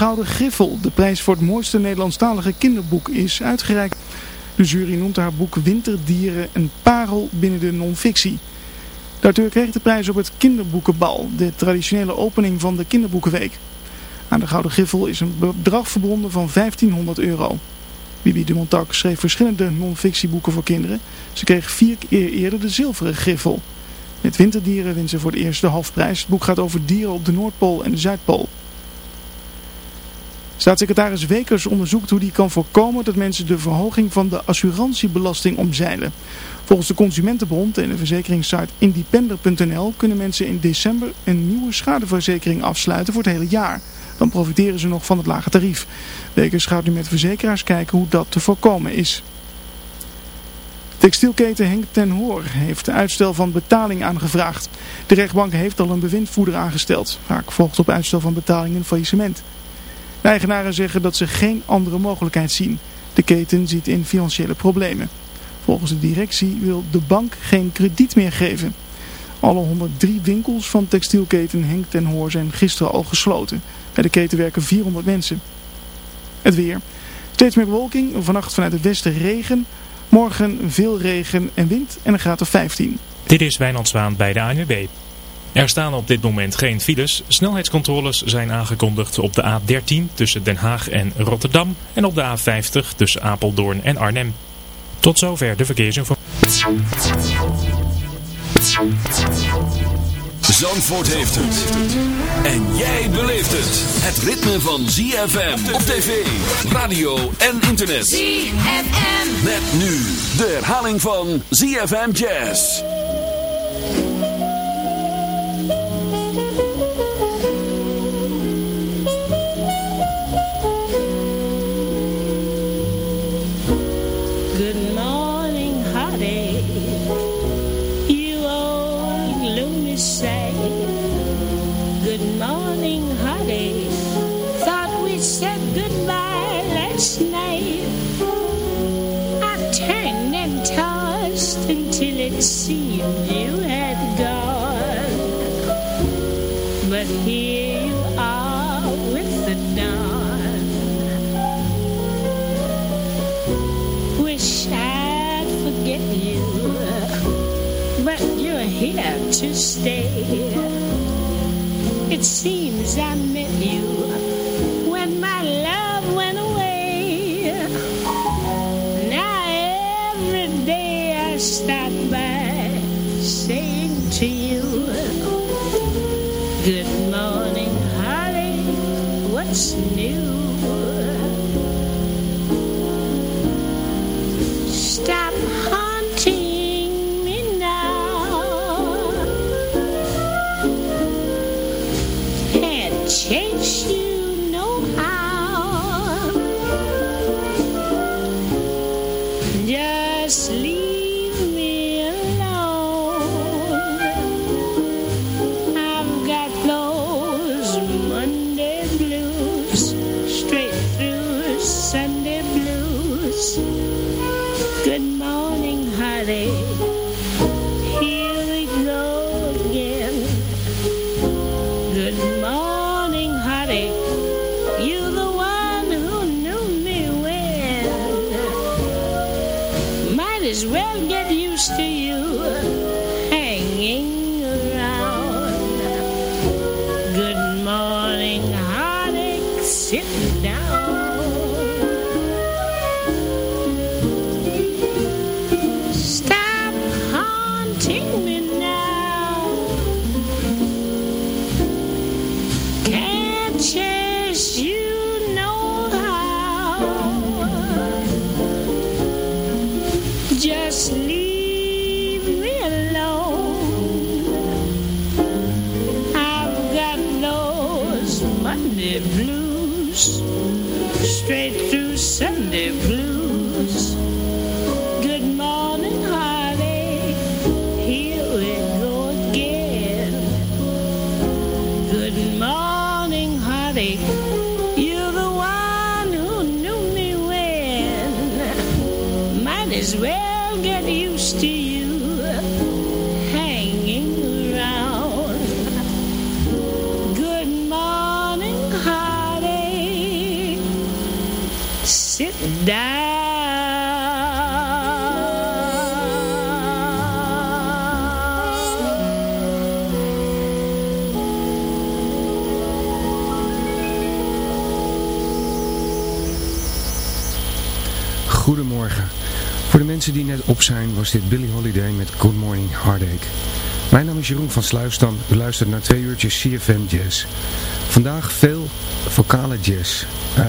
Gouden Griffel, de prijs voor het mooiste Nederlandstalige kinderboek, is uitgereikt. De jury noemt haar boek Winterdieren een parel binnen de non-fictie. De kreeg de prijs op het Kinderboekenbal, de traditionele opening van de Kinderboekenweek. Aan de Gouden Griffel is een bedrag verbonden van 1500 euro. Bibi de Montauk schreef verschillende non-fictieboeken voor kinderen. Ze kreeg vier keer eerder de zilveren griffel. Met winterdieren wint ze voor het eerst de halfprijs. Het boek gaat over dieren op de Noordpool en de Zuidpool. Staatssecretaris Wekers onderzoekt hoe die kan voorkomen dat mensen de verhoging van de assurantiebelasting omzeilen. Volgens de Consumentenbond en de verzekeringssite independer.nl kunnen mensen in december een nieuwe schadeverzekering afsluiten voor het hele jaar. Dan profiteren ze nog van het lage tarief. Wekers gaat nu met verzekeraars kijken hoe dat te voorkomen is. Textielketen Henk ten Hoor heeft uitstel van betaling aangevraagd. De rechtbank heeft al een bewindvoerder aangesteld. Vaak volgt op uitstel van betaling een faillissement. De eigenaren zeggen dat ze geen andere mogelijkheid zien. De keten ziet in financiële problemen. Volgens de directie wil de bank geen krediet meer geven. Alle 103 winkels van textielketen Henk ten Hoor zijn gisteren al gesloten. Bij de keten werken 400 mensen. Het weer. Steeds meer bewolking, vannacht vanuit het westen regen. Morgen veel regen en wind en een graad of 15. Dit is Wijnand Zwaan bij de ANWB. Er staan op dit moment geen files. Snelheidscontroles zijn aangekondigd op de A13 tussen Den Haag en Rotterdam en op de A50 tussen Apeldoorn en Arnhem. Tot zover de verkeersinformatie. Zandvoort heeft het. En jij beleeft het. Het ritme van ZFM op tv, radio en internet. ZFM. Met nu de herhaling van ZFM Jazz. To stay. Here it seems I well get used to you op zijn was dit Billy Holiday met Good Morning Heartache. Mijn naam is Jeroen van Sluisdam. U luistert naar twee uurtjes CFM Jazz. Vandaag veel vocale jazz. Um,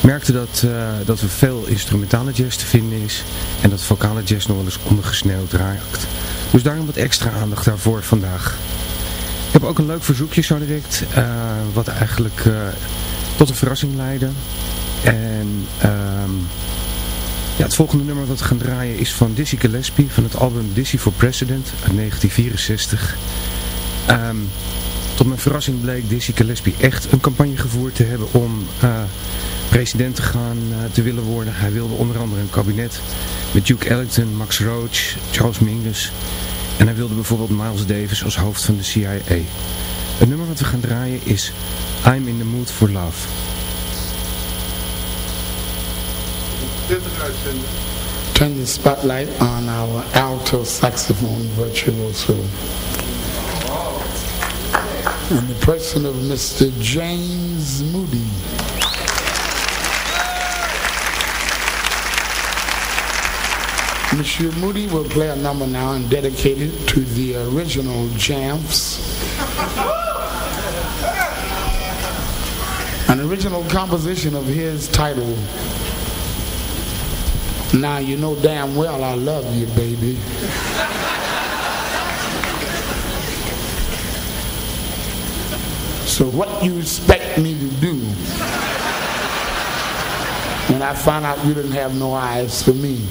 merkte dat, uh, dat er veel instrumentale jazz te vinden is. En dat vocale jazz nog wel eens ondergesneeuwd raakt. Dus daarom wat extra aandacht daarvoor vandaag. Ik heb ook een leuk verzoekje zo direct. Uh, wat eigenlijk uh, tot een verrassing leidde. En... Um, het volgende nummer dat we gaan draaien is van Dizzy Gillespie van het album Dizzy for President uit 1964. Um, tot mijn verrassing bleek Dizzy Gillespie echt een campagne gevoerd te hebben om uh, president te gaan uh, te willen worden. Hij wilde onder andere een kabinet met Duke Ellington, Max Roach, Charles Mingus en hij wilde bijvoorbeeld Miles Davis als hoofd van de CIA. Het nummer wat we gaan draaien is I'm in the Mood for Love. Turn the spotlight on our alto saxophone virtuoso. In the person of Mr. James Moody. Monsieur Moody will play a number now and dedicate it to the original Jamps. An original composition of his titled now you know damn well I love you, baby. so what you expect me to do when I found out you didn't have no eyes for me?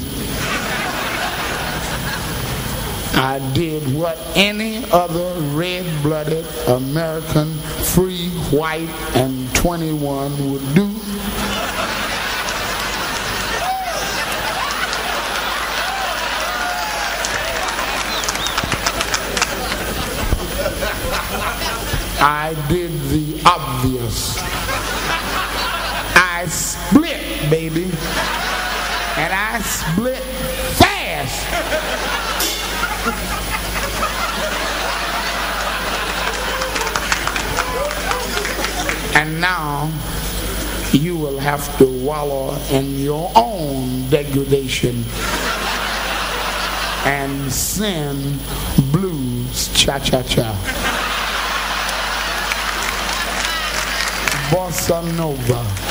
I did what any other red-blooded American, free, white, and 21 would do. I did the obvious. I split, baby. And I split fast. and now you will have to wallow in your own degradation and sing blues cha-cha-cha. Bossa Nova.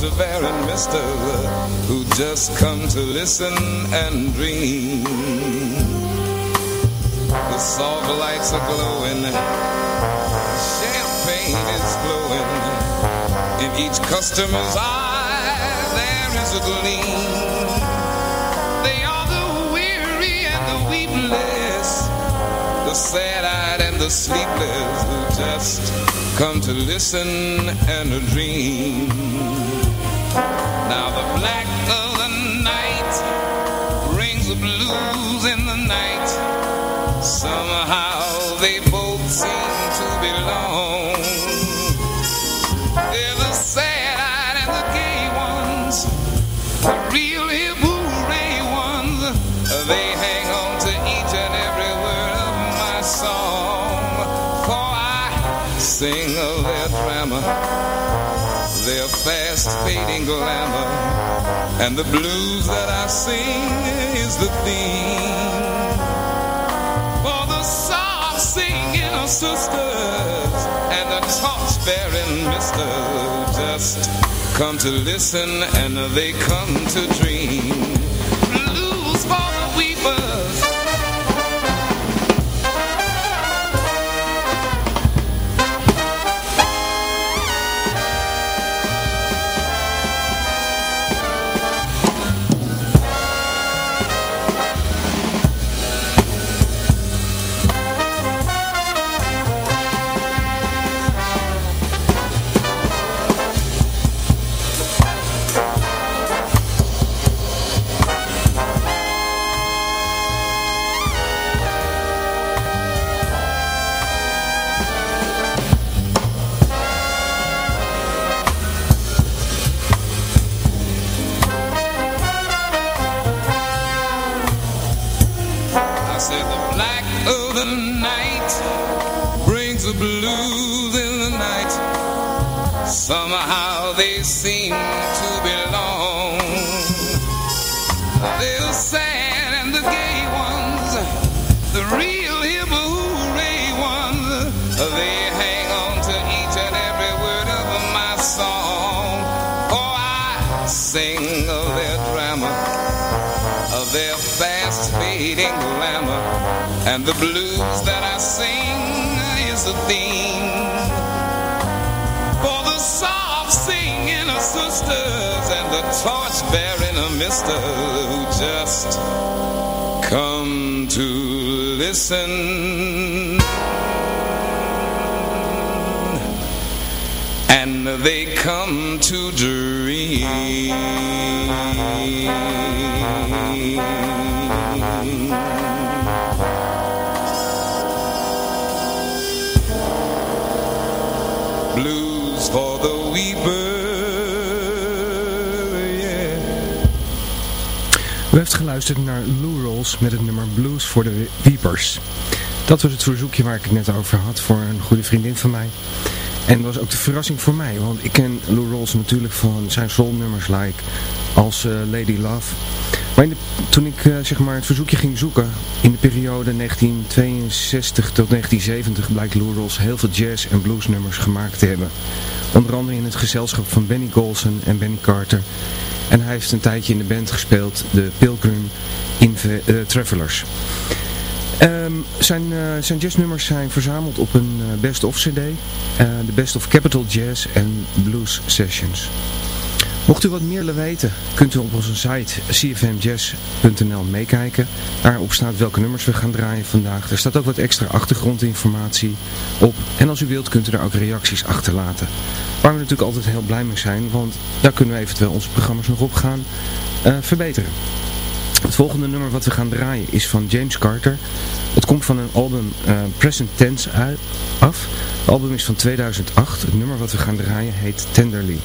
The torture-bearing misters who just come to listen and dream. The soft lights are glowing, champagne is flowing in each customer's eye. There is a gleam. They are the weary and the weepless, the sad-eyed and the sleepless who just come to listen and to dream. Now the black of the night brings the blues in the night. Somehow they both seem to belong. Fading glamour, and the blues that I sing is the theme for the soft singing of sisters and the torch bearing misters who just come to listen and they come to dream. Torch in a mister who just come to listen and they come to dream. Blues for the weeper, U heeft geluisterd naar Lou Rolls met het nummer Blues voor de Weepers. Dat was het verzoekje waar ik het net over had voor een goede vriendin van mij. En dat was ook de verrassing voor mij, want ik ken Lou Rolls natuurlijk van zijn soulnummers like als eh, Lady Love. Maar toen ik eh, zeg maar het verzoekje ging zoeken, in de periode 1962 tot 1970 blijkt Lou Rolls heel veel jazz- en bluesnummers gemaakt te hebben. Onder andere in het gezelschap van Benny Golson en Benny Carter. En hij heeft een tijdje in de band gespeeld, de Pilgrim eh, Travelers. Ehm, zijn, eh, zijn jazznummers zijn verzameld op een eh, best-of cd. de Best of Capital Jazz en Blues Sessions. Mocht u wat meer willen weten, kunt u op onze site cfmjazz.nl meekijken. Daarop staat welke nummers we gaan draaien vandaag. Er staat ook wat extra achtergrondinformatie op. En als u wilt kunt u daar ook reacties achterlaten. Waar we natuurlijk altijd heel blij mee zijn, want daar kunnen we eventueel onze programma's nog op gaan eh, verbeteren. Het volgende nummer wat we gaan draaien is van James Carter. Het komt van een album eh, Present Tense af. Het album is van 2008. Het nummer wat we gaan draaien heet Tenderly.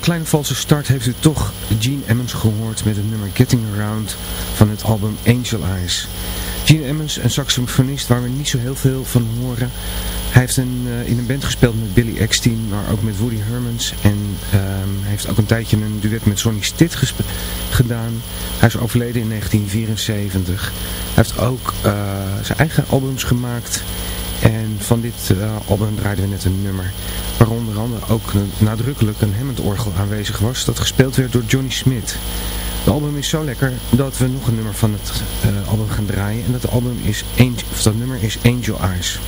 Kleine valse start heeft u toch Gene Emmons gehoord met het nummer Getting Around van het album Angel Eyes. Gene Emmons, een saxofonist waar we niet zo heel veel van horen. Hij heeft een, eh, in een band gespeeld met Billy Eckstein, maar ook met Woody Hermans. En ehm, hij heeft ook een tijdje een duet met Sonny Stitt gedaan. Hij is overleden in 1974. Hij heeft ook eh, zijn eigen albums gemaakt. En van dit uh, album draaiden we net een nummer. Waar onder andere ook nadrukkelijk een Hammond-orgel aanwezig was. Dat gespeeld werd door Johnny Smith. Het album is zo lekker dat we nog een nummer van het uh, album gaan draaien. En dat, album is Angel, of dat nummer is Angel Eyes.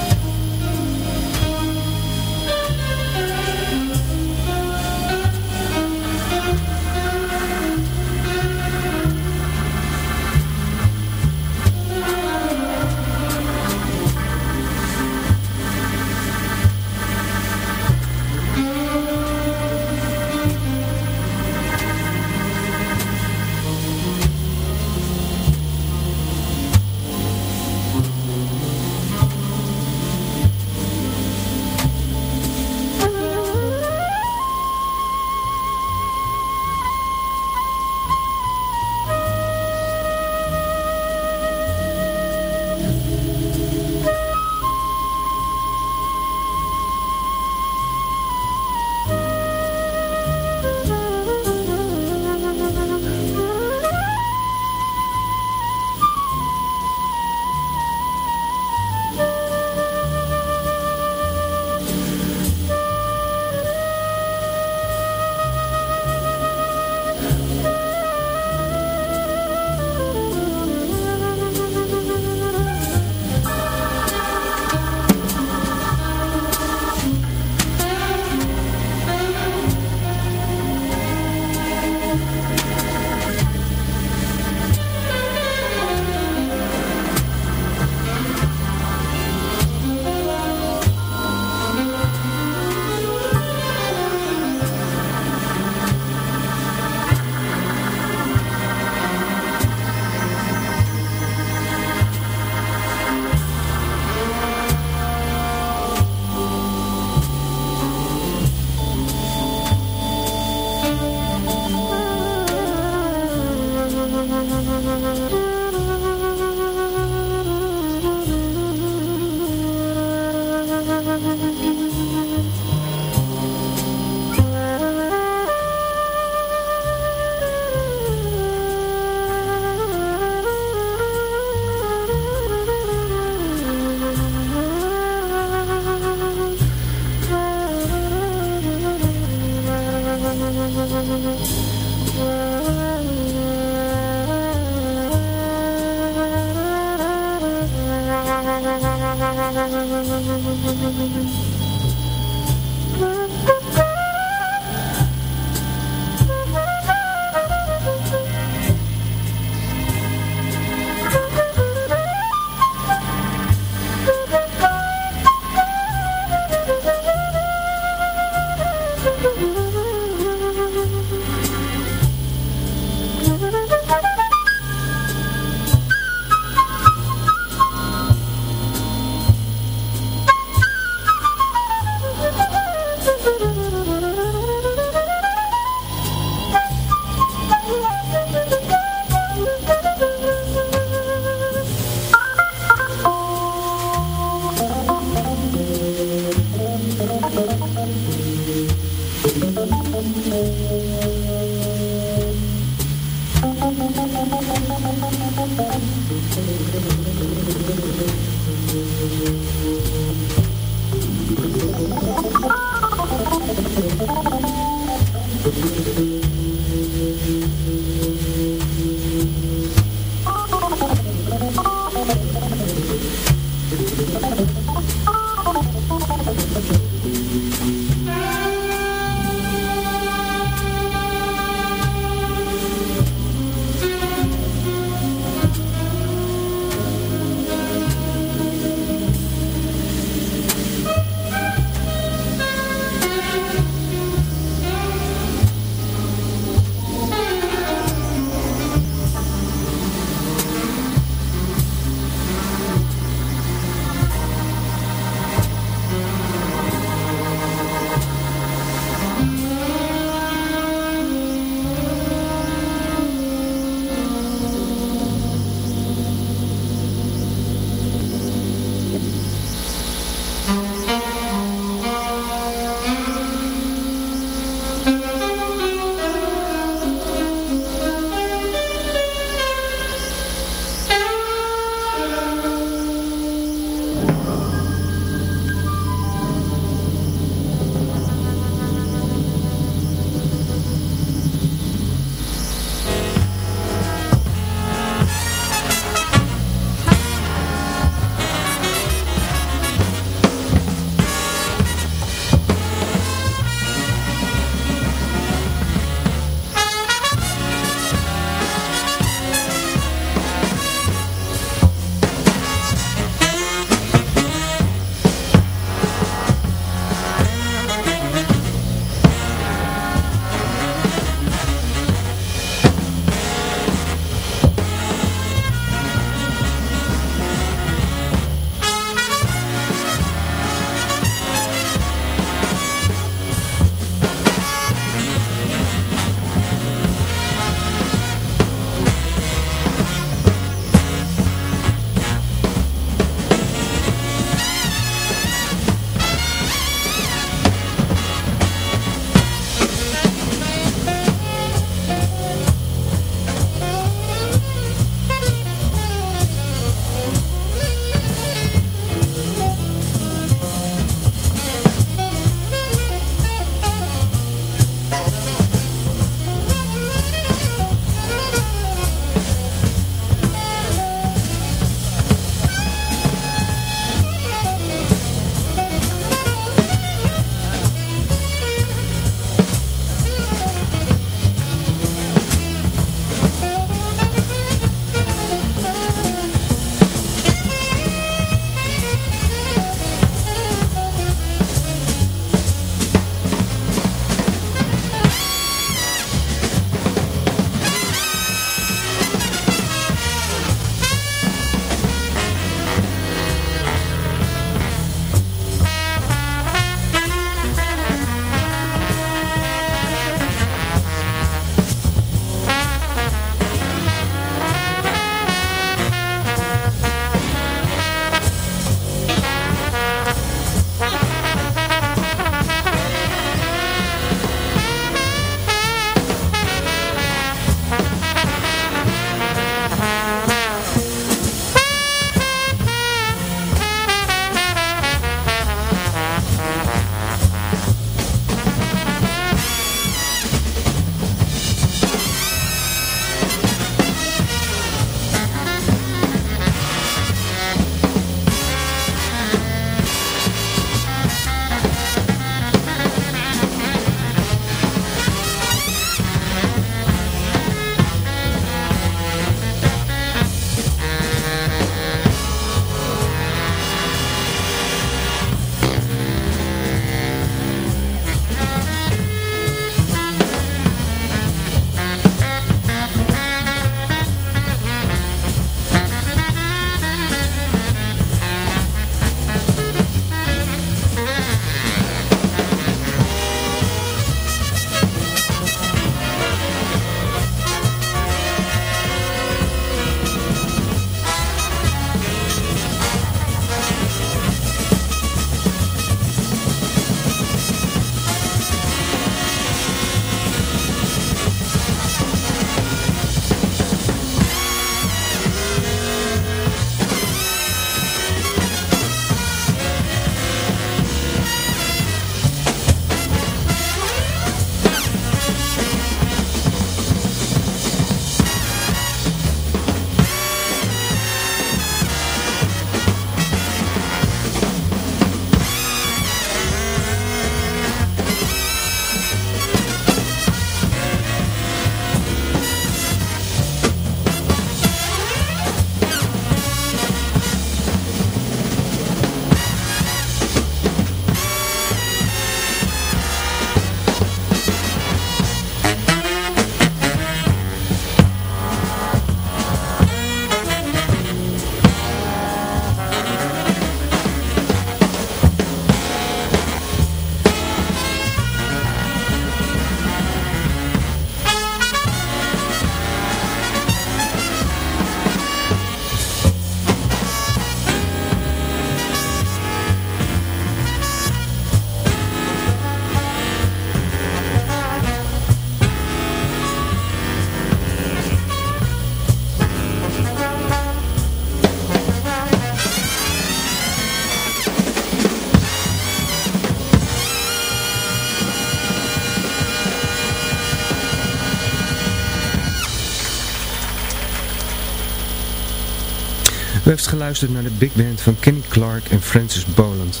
Geluisterd naar de big band van Kenny Clark en Francis Boland.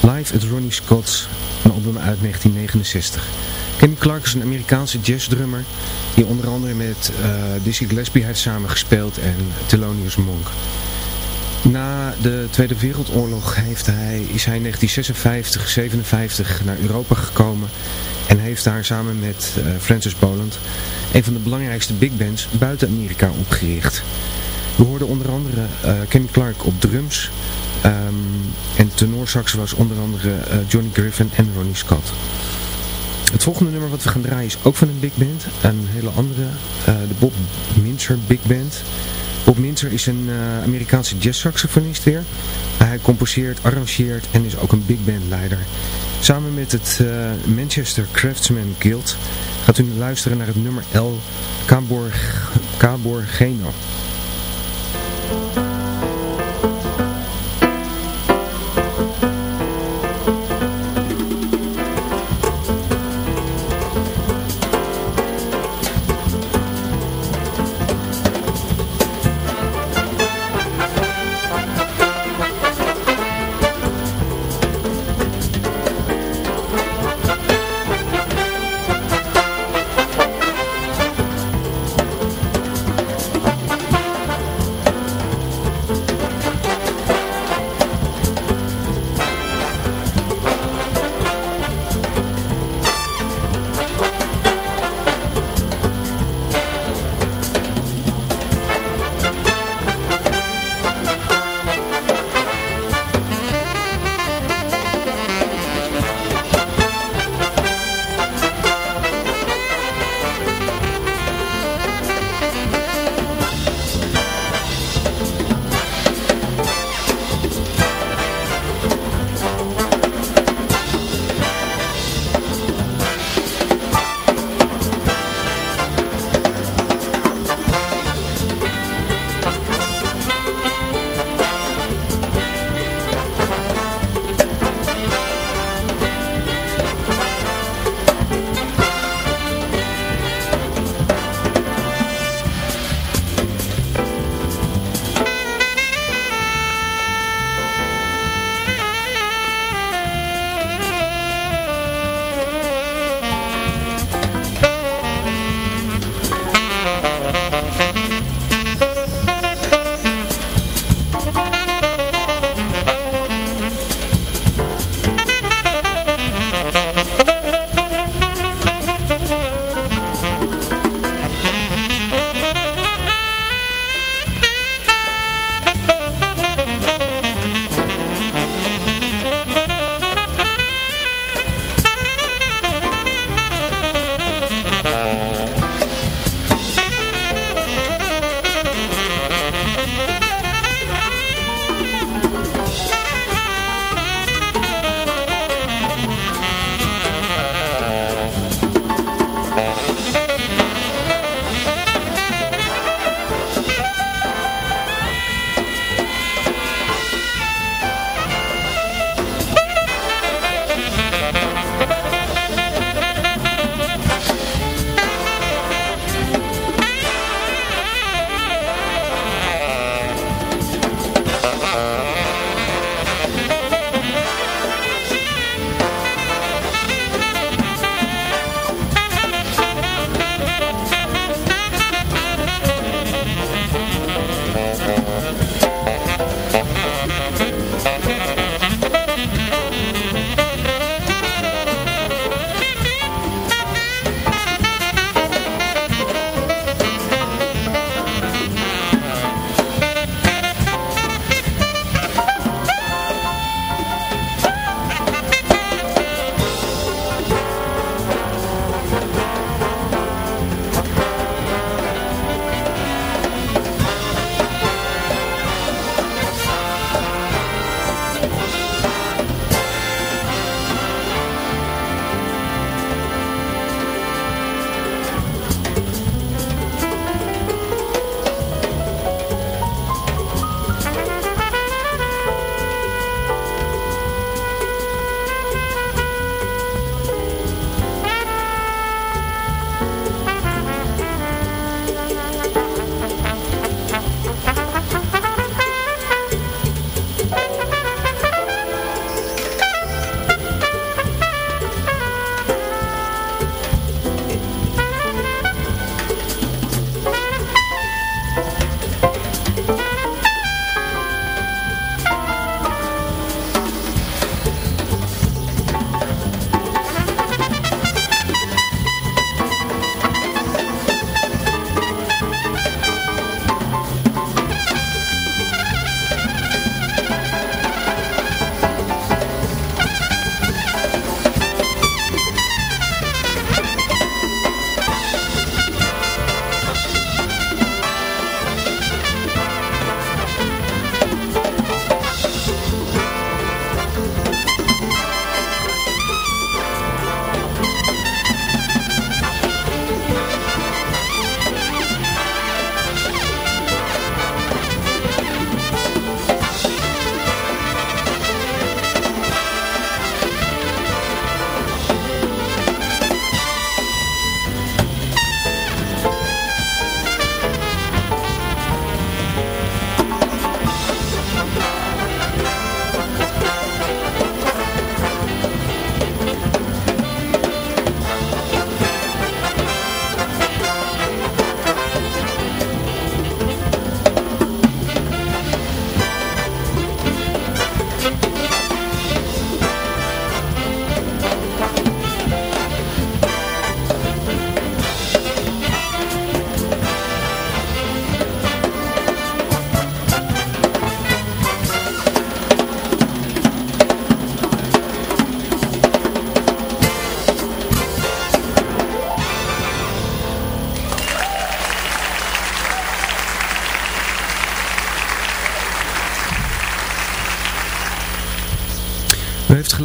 Live at Ronnie Scott's, een album uit 1969. Kenny Clark is een Amerikaanse jazzdrummer die onder andere met uh, Dizzy Gillespie heeft samengespeeld en Thelonious Monk. Na de Tweede Wereldoorlog heeft hij, is hij in 1956, 57 naar Europa gekomen en heeft daar samen met uh, Francis Boland een van de belangrijkste big bands buiten Amerika opgericht. We hoorden onder andere uh, Kenny Clark op drums um, en tenorsax was onder andere uh, Johnny Griffin en Ronnie Scott. Het volgende nummer wat we gaan draaien is ook van een big band, een hele andere, de Bob Minzer Big Band. Bob Minzer is een Amerikaanse jazzsaxofonist weer. hij composeert, arrangeert en is ook een big band leider. Samen met het Manchester Craftsman Guild gaat u luisteren naar het nummer L Cabor, Caborgeno. heeft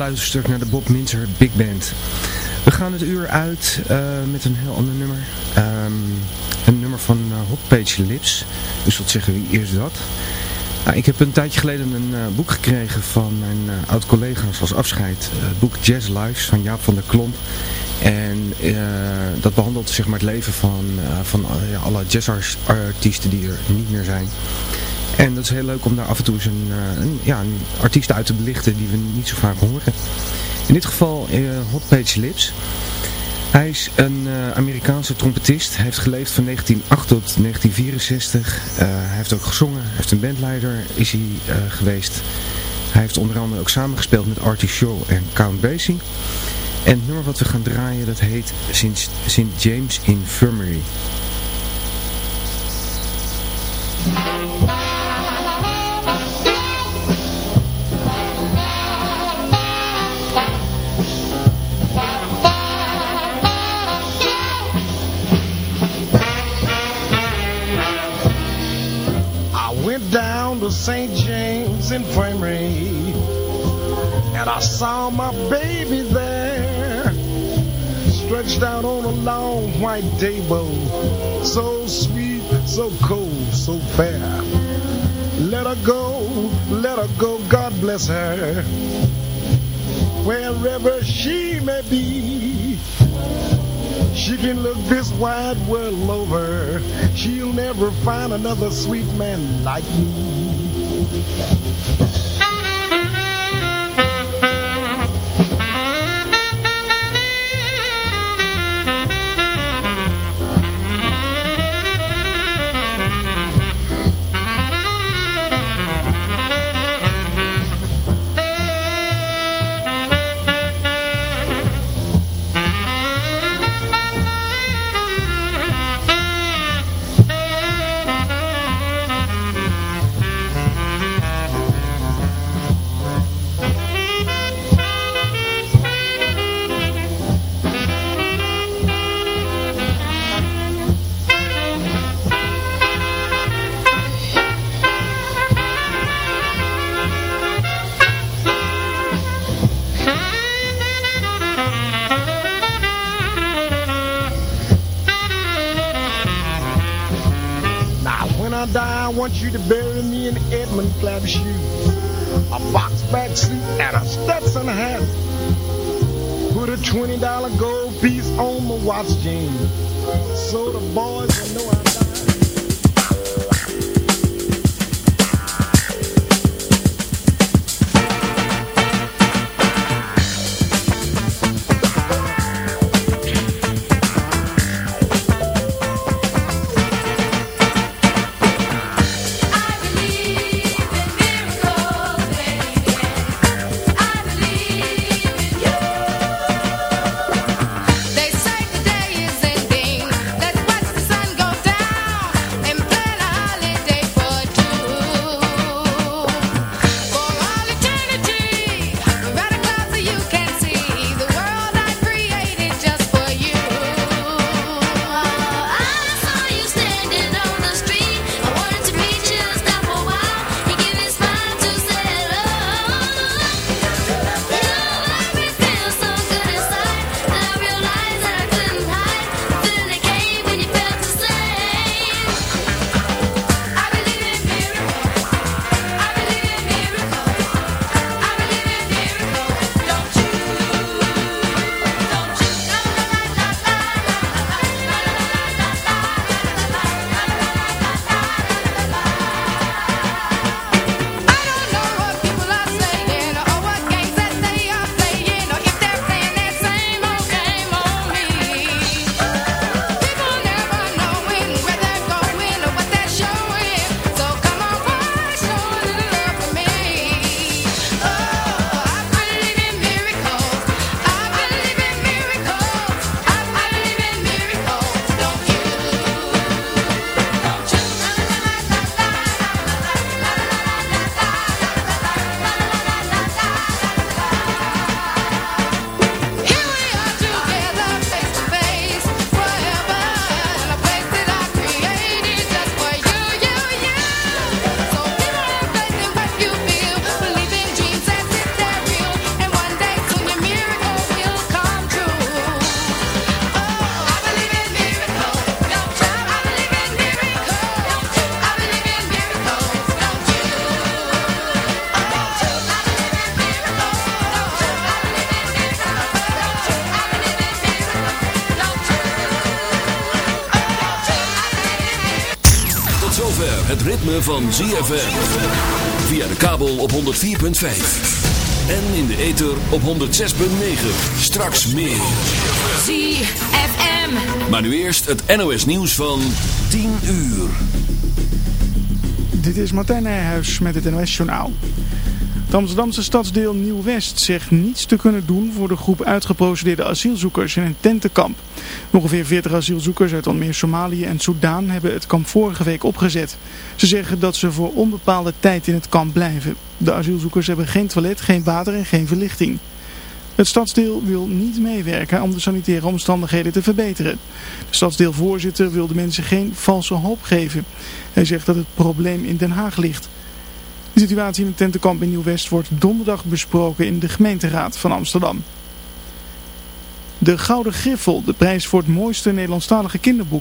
geluisterd naar de Bob Minzer Big Band. We gaan het uur uit uh, met een heel ander nummer. Um, een nummer van uh, Lips. Dus wat zeggen wie is dat? Nou, ik heb een tijdje geleden een uh, boek gekregen van mijn oud-collega's als afscheid. boek Jazz Lives van Jaap van der Klomp. En dat behandelt zeg maar, het leven van, van alle jazzartiesten die er niet meer zijn. En dat is heel leuk om daar af en toe eens een, een, ja, een artiest uit te belichten die we niet zo vaak horen. In dit geval uh, Hot Page Lips. Hij is een uh, Amerikaanse trompetist. Hij heeft geleefd van 1908 tot 1964. Uh, hij heeft ook gezongen. Hij heeft een bandleider is hij, geweest. Hij heeft onder andere ook samengespeeld met Artie Shaw en Count Basie. En het nummer wat we gaan draaien dat heet St. James Infirmary. St. James Infirmary And I saw my baby there Stretched out on a long white table So sweet, so cold, so fair Let her go, let her go, God bless her Wherever she may be she can look this wide world over. She'll never find another sweet man like me. Thank you. Want you to bury me in Edmund Clapp shoes, a box back suit, and a Stetson hat. Put a $20 gold piece on my watch chain so the boys will know I van ZFM. Via de kabel op 104.5. En in de ether op 106.9. Straks meer. ZFM. Maar nu eerst het NOS nieuws van 10 uur. Dit is Martijn Nijhuis met het NOS Journaal. Het Amsterdamse stadsdeel Nieuw-West zegt niets te kunnen doen voor de groep uitgeprocedeerde asielzoekers in een tentenkamp. Ongeveer 40 asielzoekers uit onder meer Somalië en Soudaan hebben het kamp vorige week opgezet. Ze zeggen dat ze voor onbepaalde tijd in het kamp blijven. De asielzoekers hebben geen toilet, geen water en geen verlichting. Het stadsdeel wil niet meewerken om de sanitaire omstandigheden te verbeteren. De stadsdeelvoorzitter wil de mensen geen valse hoop geven. Hij zegt dat het probleem in Den Haag ligt. De situatie in het tentenkamp in Nieuw-West wordt donderdag besproken in de gemeenteraad van Amsterdam. De Gouden Griffel, de prijs voor het mooiste Nederlandstalige kinderboek.